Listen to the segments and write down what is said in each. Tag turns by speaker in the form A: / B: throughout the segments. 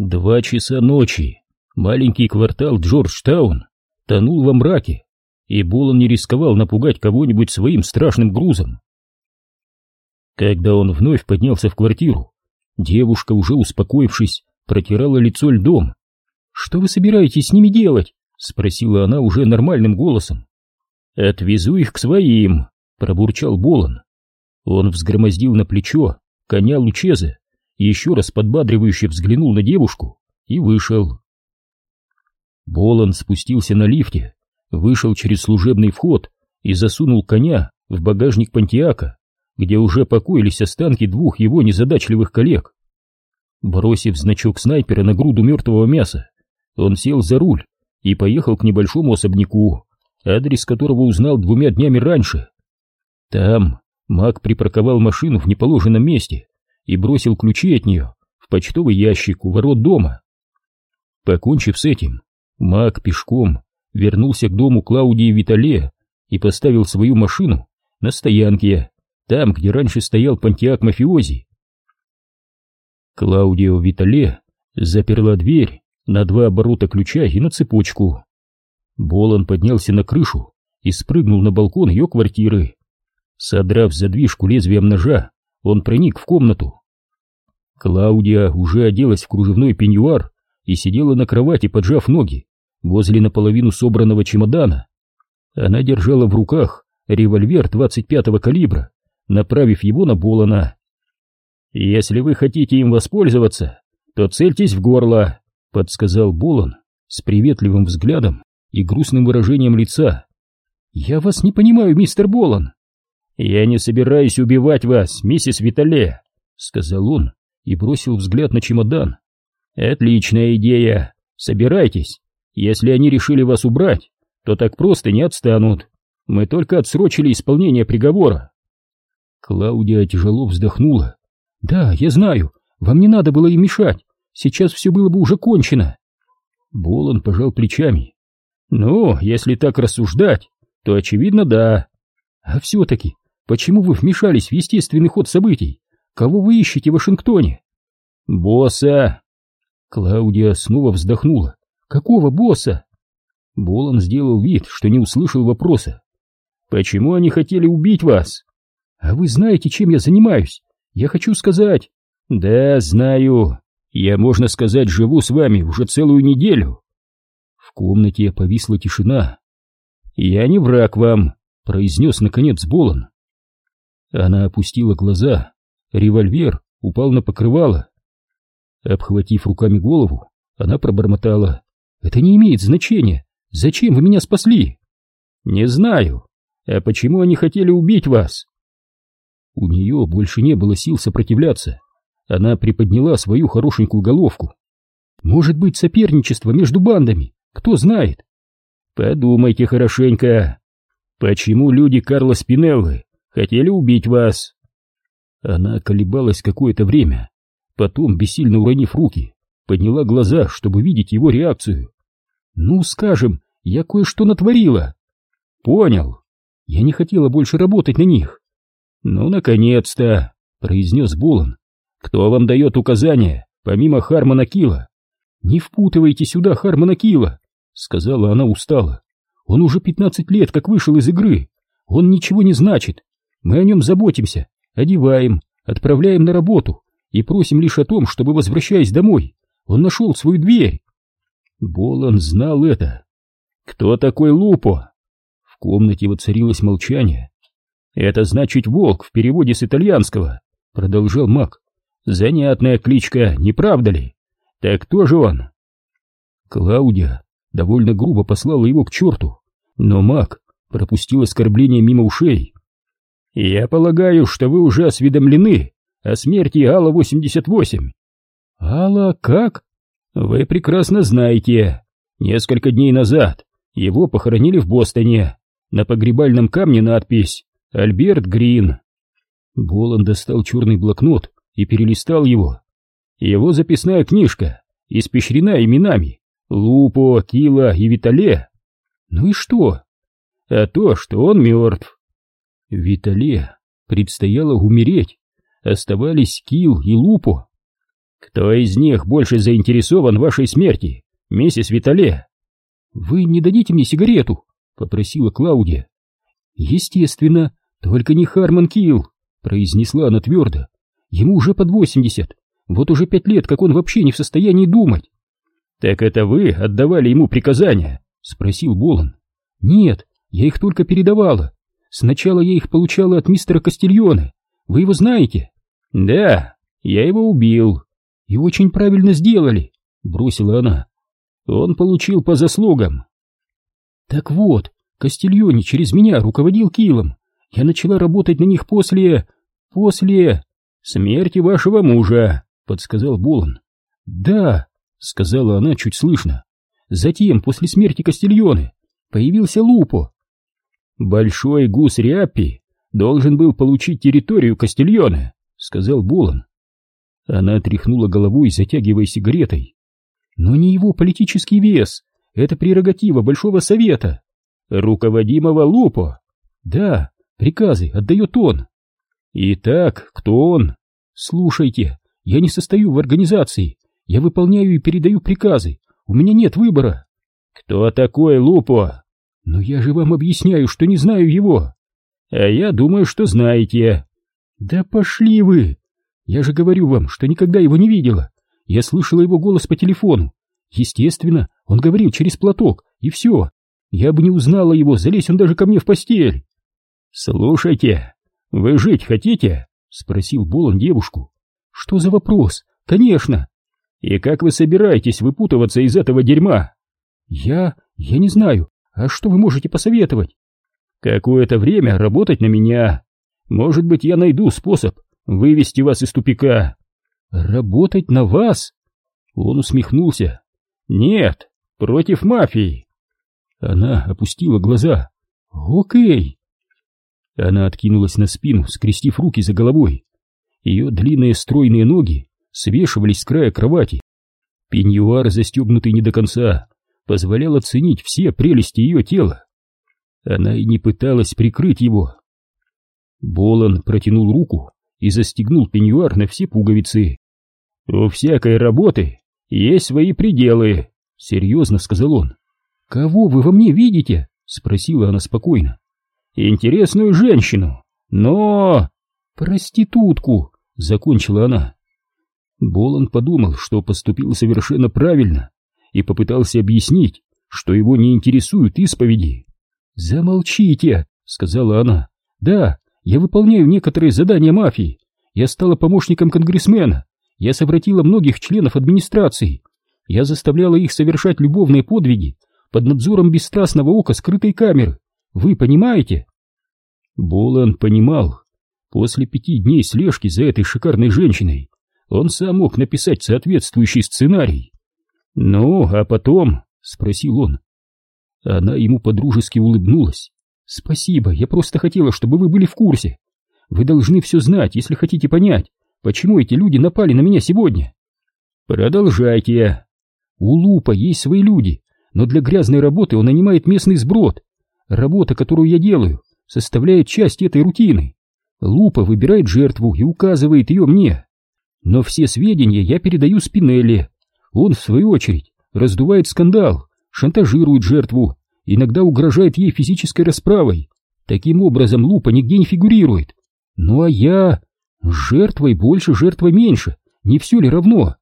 A: Два часа ночи. Маленький квартал Джорджтаун тонул во мраке, и Болон не рисковал напугать кого-нибудь своим страшным грузом. Когда он вновь поднялся в квартиру, девушка, уже успокоившись, протирала лицо льдом. «Что вы собираетесь с ними делать?» — спросила она уже нормальным голосом. «Отвезу их к своим», — пробурчал Болон. Он взгромоздил на плечо коня Лучеза, еще раз подбадривающе взглянул на девушку и вышел. Болон спустился на лифте, вышел через служебный вход и засунул коня в багажник Пантиака, где уже покоились останки двух его незадачливых коллег. Бросив значок снайпера на груду мертвого мяса, он сел за руль и поехал к небольшому особняку, адрес которого узнал двумя днями раньше. Там Мак припарковал машину в неположенном месте и бросил ключи от нее в почтовый ящик у ворот дома. Покончив с этим, Мак пешком вернулся к дому Клаудии Витале и поставил свою машину на стоянке, там, где раньше стоял пантиак мафиози. Клаудио Витале заперла дверь на два оборота ключа и на цепочку. Болон поднялся на крышу и спрыгнул на балкон ее квартиры. Содрав задвижку лезвием ножа, он проник в комнату. Клаудия уже оделась в кружевной пеньюар и сидела на кровати, поджав ноги, возле наполовину собранного чемодана. Она держала в руках револьвер 25-го калибра, направив его на Болона. «Если вы хотите им воспользоваться, то цельтесь в горло», — подсказал Болон с приветливым взглядом и грустным выражением лица. «Я вас не понимаю, мистер Болон». «Я не собираюсь убивать вас, миссис Витале», — сказал он и бросил взгляд на чемодан. «Отличная идея. Собирайтесь. Если они решили вас убрать, то так просто не отстанут. Мы только отсрочили исполнение приговора». Клаудия тяжело вздохнула. «Да, я знаю. Вам не надо было им мешать. Сейчас все было бы уже кончено». Болон пожал плечами. «Ну, если так рассуждать, то очевидно, да. А все-таки, почему вы вмешались в естественный ход событий? Кого вы ищете в Вашингтоне?» «Босса!» Клаудия снова вздохнула. «Какого босса?» Болон сделал вид, что не услышал вопроса. «Почему они хотели убить вас?» «А вы знаете, чем я занимаюсь? Я хочу сказать...» «Да, знаю. Я, можно сказать, живу с вами уже целую неделю». В комнате повисла тишина. «Я не враг вам», — произнес наконец Болон. Она опустила глаза. Револьвер упал на покрывало. Обхватив руками голову, она пробормотала. «Это не имеет значения. Зачем вы меня спасли?» «Не знаю. А почему они хотели убить вас?» У нее больше не было сил сопротивляться. Она приподняла свою хорошенькую головку. «Может быть, соперничество между бандами? Кто знает?» «Подумайте хорошенько. Почему люди Карла Спинеллы хотели убить вас?» Она колебалась какое-то время, потом, бессильно уронив руки, подняла глаза, чтобы видеть его реакцию. «Ну, скажем, я кое-что натворила». «Понял. Я не хотела больше работать на них». «Ну, наконец-то», — произнес Болон. «Кто вам дает указания, помимо Хармона Кила?» «Не впутывайте сюда Хармона Кила», — сказала она устало. «Он уже пятнадцать лет как вышел из игры. Он ничего не значит. Мы о нем заботимся, одеваем, отправляем на работу и просим лишь о том, чтобы, возвращаясь домой, он нашел свою дверь. Болон знал это. Кто такой Лупо? В комнате воцарилось молчание. Это значит волк в переводе с итальянского, продолжал Мак. Занятная кличка, не правда ли? Так кто же он? Клаудия довольно грубо послала его к черту, но Мак пропустил оскорбление мимо ушей. «Я полагаю, что вы уже осведомлены о смерти Алла-88». «Алла как?» «Вы прекрасно знаете. Несколько дней назад его похоронили в Бостоне. На погребальном камне надпись «Альберт Грин». Болон достал черный блокнот и перелистал его. Его записная книжка испещрена именами Лупо, Кила и Витале. Ну и что? А то, что он мертв. Витале предстояло умереть. Оставались Кил и Лупо. Кто из них больше заинтересован вашей смерти, миссис Витале?
B: Вы не дадите мне сигарету? Попросила Клаудия. Естественно, только не Харман Килл, произнесла она твердо. Ему уже под восемьдесят. Вот уже пять лет, как он вообще не в состоянии думать.
A: Так это вы отдавали ему приказания? Спросил Болон.
B: Нет, я их только передавала. Сначала я их получала от мистера Кастильоне. Вы его знаете?
A: Да, я его убил.
B: И очень правильно сделали, бросила она.
A: Он получил по заслугам.
B: Так вот, Кастильоне через меня руководил Килом. Я начала работать на них после... после...
A: смерти вашего мужа, подсказал Болон.
B: Да, сказала она чуть слышно. Затем, после смерти Кастильоне, появился Лупо.
A: Большой гус Риаппи должен был получить территорию Кастильоне, сказал Болон. Она тряхнула головой, затягивая сигаретой.
B: Но не его политический вес, это прерогатива Большого Совета.
A: Руководимого Лупо.
B: Да, приказы отдает он.
A: Итак, кто он?
B: Слушайте, я не состою в организации, я выполняю и передаю приказы, у меня нет выбора.
A: Кто такой Лупо?
B: Но я же вам объясняю, что не знаю его.
A: А я думаю, что знаете.
B: Да пошли вы! Я же говорю вам, что никогда его не видела. Я слышала его голос по телефону. Естественно, он говорил через платок, и все. Я бы не узнала его, залезь он даже ко мне в постель.
A: Слушайте, вы жить хотите? Спросил Болон девушку.
B: Что за вопрос? Конечно.
A: И как вы собираетесь выпутываться из этого дерьма?
B: Я... я не знаю. А что вы можете посоветовать?
A: Какое-то время работать на меня. Может быть, я найду способ вывести вас из тупика.
B: Работать на вас?
A: Он усмехнулся. Нет, против мафии.
B: Она опустила глаза. Окей.
A: Она откинулась на спину, скрестив руки за головой. Ее длинные стройные ноги свешивались с края кровати. Пеньюар, застегнутый не до конца, позволял оценить все прелести ее тела. Она и не пыталась прикрыть его. Болон протянул руку и застегнул пеньюар на все пуговицы. «У всякой работы есть свои пределы», — серьезно сказал он.
B: «Кого вы во мне видите?» — спросила она спокойно.
A: «Интересную женщину, но...»
B: «Проститутку», — закончила она.
A: Болон подумал, что поступил совершенно правильно, и попытался объяснить, что его не интересуют исповеди.
B: «Замолчите», — сказала она. «Да, я выполняю некоторые задания мафии. Я стала помощником конгрессмена. Я совратила многих членов администрации. Я заставляла их совершать любовные подвиги под надзором бесстрастного ока скрытой камеры. Вы понимаете?
A: Болан понимал. После пяти дней слежки за этой шикарной женщиной он сам мог написать соответствующий сценарий. «Ну, а потом?» — спросил он. Она ему подружески улыбнулась.
B: «Спасибо, я просто хотела, чтобы вы были в курсе. Вы должны все знать, если хотите понять, почему эти люди напали на меня сегодня».
A: «Продолжайте».
B: «У Лупа есть свои люди, но для грязной работы он нанимает местный сброд. Работа, которую я делаю, составляет часть этой рутины. Лупа выбирает жертву и указывает ее мне. Но все сведения я передаю Спинелли. Он, в свою очередь, раздувает скандал, шантажирует жертву, иногда угрожает ей физической расправой. Таким образом, Лупа нигде не фигурирует. Ну а я... Жертвой больше, жертвой меньше. Не все ли равно?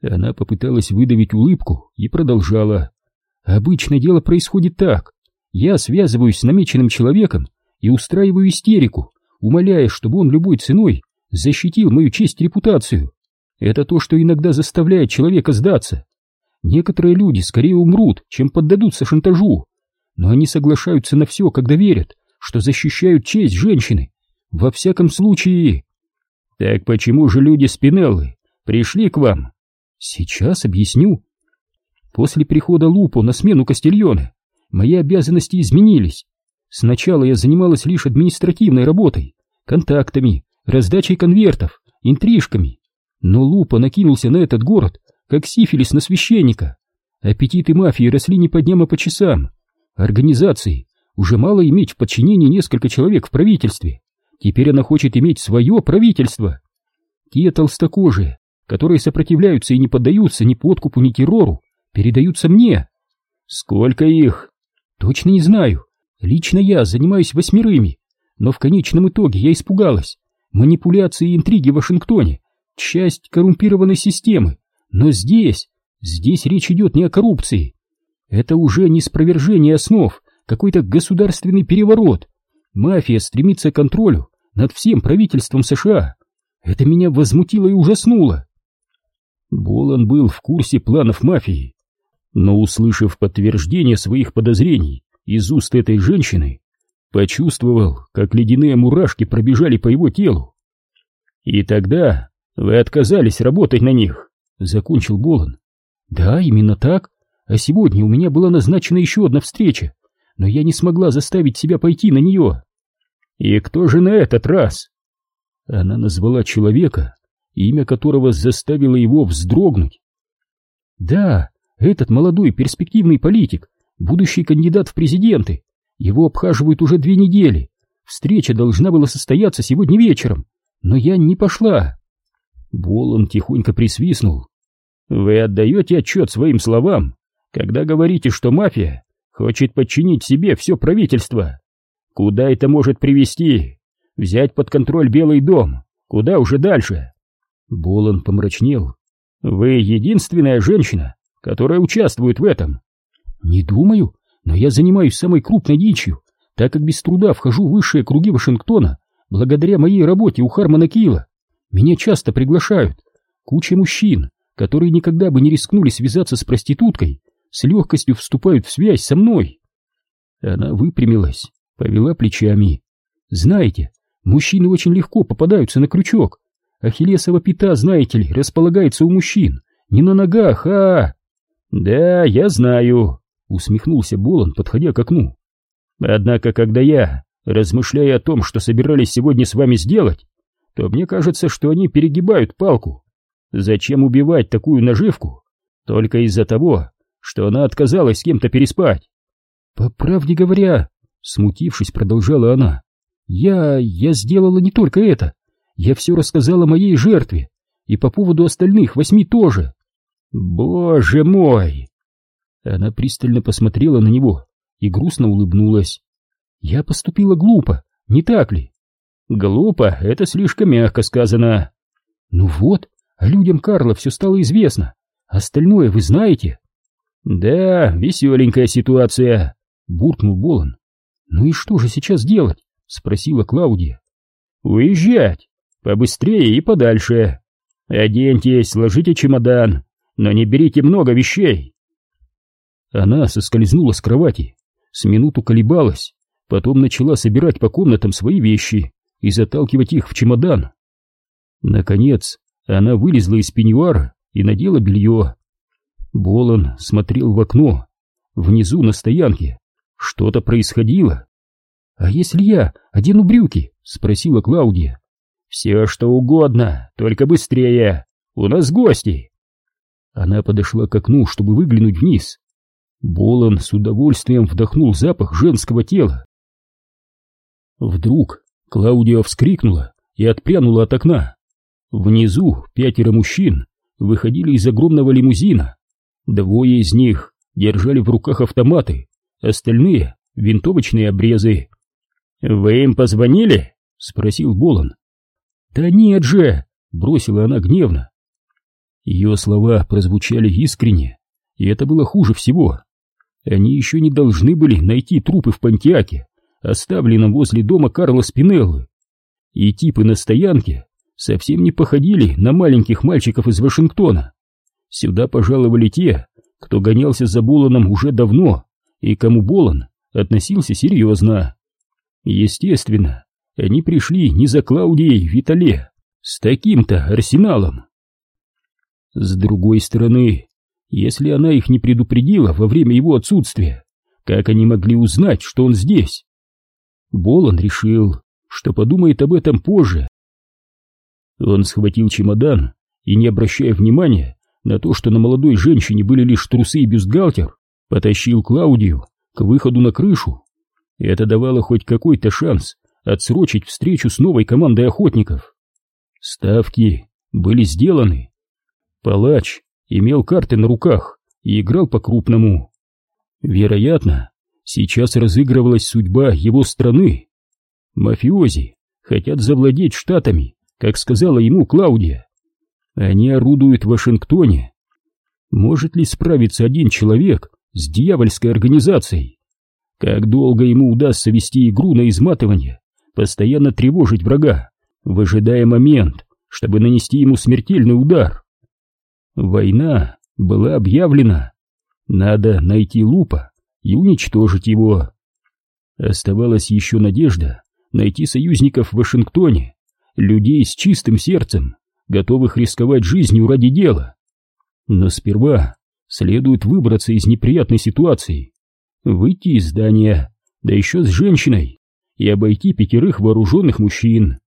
A: Она попыталась выдавить улыбку и продолжала.
B: Обычно дело происходит так. Я связываюсь с намеченным человеком и устраиваю истерику, умоляя, чтобы он любой ценой защитил мою честь и репутацию. Это то, что иногда заставляет человека сдаться. Некоторые люди скорее умрут, чем поддадутся шантажу, но они соглашаются на все, когда верят, что защищают честь женщины. Во всяком случае...
A: Так почему же люди Спинеллы пришли к вам?
B: Сейчас объясню. После прихода Лупо на смену Кастильоне мои обязанности изменились. Сначала я занималась лишь административной работой, контактами, раздачей конвертов, интрижками. Но Лупо накинулся на этот город как сифилис на священника. Аппетиты мафии росли не по дням, а по часам. Организации уже мало иметь в подчинении несколько человек в правительстве. Теперь она хочет иметь свое правительство. Те толстокожие, которые сопротивляются и не поддаются ни подкупу, ни террору, передаются мне.
A: Сколько их?
B: Точно не знаю. Лично я занимаюсь восьмерыми, но в конечном итоге я испугалась. Манипуляции и интриги в Вашингтоне — часть коррумпированной системы. Но здесь, здесь речь идет не о коррупции. Это уже не спровержение основ, какой-то государственный переворот. Мафия стремится к контролю над всем правительством США. Это меня возмутило и ужаснуло. Болон был в курсе планов мафии, но, услышав подтверждение своих подозрений из уст этой женщины, почувствовал, как ледяные мурашки пробежали по его телу. «И тогда вы отказались работать на них», — закончил Болон. «Да, именно так. А сегодня у меня была назначена еще одна встреча, но я не смогла заставить себя пойти на нее».
A: «И кто же на этот раз?»
B: Она назвала человека, имя которого заставило его вздрогнуть. «Да, этот молодой перспективный политик, будущий кандидат в президенты, его обхаживают уже две недели. Встреча должна была состояться сегодня вечером, но я не пошла. Болон тихонько присвистнул.
A: Вы отдаете отчет своим словам, когда говорите, что мафия хочет подчинить себе все правительство. Куда это может привести? Взять под контроль Белый дом? Куда уже дальше?
B: Болон помрачнел.
A: Вы единственная женщина, которая участвует в этом.
B: Не думаю, но я занимаюсь самой крупной дичью, так как без труда вхожу в высшие круги Вашингтона благодаря моей работе у Хармона Килла. Меня часто приглашают. Куча мужчин, которые никогда бы не рискнули связаться с проституткой, с легкостью вступают в связь со мной. Она выпрямилась, повела плечами. Знаете, мужчины очень легко попадаются на крючок. Ахиллесова пята, знаете ли, располагается у мужчин. Не на ногах, а...
A: Да, я знаю, усмехнулся Болон, подходя к окну. Однако, когда я, размышляя о том, что собирались сегодня с вами сделать, то мне кажется, что они перегибают палку. Зачем убивать такую наживку? Только из-за того, что она отказалась с кем-то переспать.
B: По правде говоря, смутившись, продолжала она, я... я сделала не только это. Я все рассказала моей жертве, и по поводу остальных восьми тоже.
A: Боже мой!
B: Она пристально посмотрела на него и грустно улыбнулась. «Я поступила глупо, не так ли?»
A: «Глупо — это слишком мягко сказано».
B: «Ну вот, людям Карла все стало известно. Остальное вы знаете?»
A: «Да, веселенькая ситуация», — буркнул Болон.
B: «Ну и что же сейчас делать?» — спросила Клаудия.
A: «Уезжать! Побыстрее и подальше. Оденьтесь, сложите чемодан, но не берите много вещей.
B: Она соскользнула с кровати, с минуту колебалась, потом начала собирать по комнатам свои вещи и заталкивать их в чемодан. Наконец, она вылезла из пеньюара и надела белье. Болон смотрел в окно. Внизу на стоянке что-то происходило. «А если я одену брюки?» — спросила Клаудия.
A: «Все что угодно, только быстрее. У нас гости».
B: Она подошла к окну, чтобы выглянуть вниз. Болон с удовольствием вдохнул запах женского тела. Вдруг Клаудия вскрикнула и отпрянула от окна. Внизу пятеро мужчин выходили из огромного лимузина. Двое из них держали в руках автоматы, остальные — винтовочные обрезы.
A: «Вы им позвонили?» — спросил Болон.
B: «Да нет же!» — бросила она гневно. Ее слова прозвучали искренне, и это было хуже всего. Они еще не должны были найти трупы в Пантиаке, оставленном возле дома Карла Спинеллы. И типы на стоянке совсем не походили на маленьких мальчиков из Вашингтона. Сюда пожаловали те, кто гонялся за Боланом уже давно, и кому Болан относился серьезно. Естественно, они пришли не за Клаудией Витале, с таким-то арсеналом. С другой стороны, если она их не предупредила во время его отсутствия, как они могли узнать, что он здесь? Болон решил, что подумает об этом позже. Он схватил чемодан и, не обращая внимания на то, что на молодой женщине были лишь трусы и бюстгальтер, потащил Клаудию к выходу на крышу. Это давало хоть какой-то шанс отсрочить встречу с новой командой охотников. Ставки были сделаны,
A: Палач имел карты на руках и играл по-крупному. Вероятно, сейчас разыгрывалась судьба его страны. Мафиози хотят завладеть штатами, как сказала ему Клаудия. Они орудуют в Вашингтоне. Может ли справиться один человек с дьявольской организацией? Как долго ему удастся вести игру на изматывание, постоянно тревожить врага, выжидая момент, чтобы нанести ему смертельный удар? Война была объявлена. Надо найти Лупа и уничтожить его. Оставалась еще надежда найти союзников в Вашингтоне, людей с чистым сердцем, готовых рисковать жизнью ради дела. Но сперва следует выбраться из неприятной ситуации, выйти из здания, да еще с женщиной, и обойти пятерых вооруженных мужчин.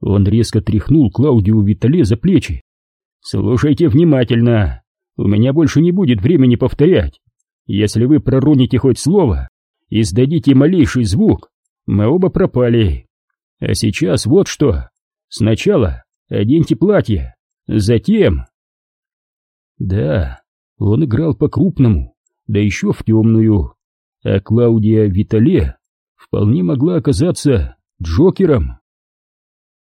A: Он резко тряхнул Клаудию Витале за плечи. «Слушайте внимательно, у меня больше не будет времени повторять. Если вы проруните хоть слово и сдадите малейший звук, мы оба пропали. А сейчас вот что. Сначала оденьте платье, затем... Да, он играл по-крупному, да еще в темную. А Клаудия Витале вполне могла оказаться Джокером.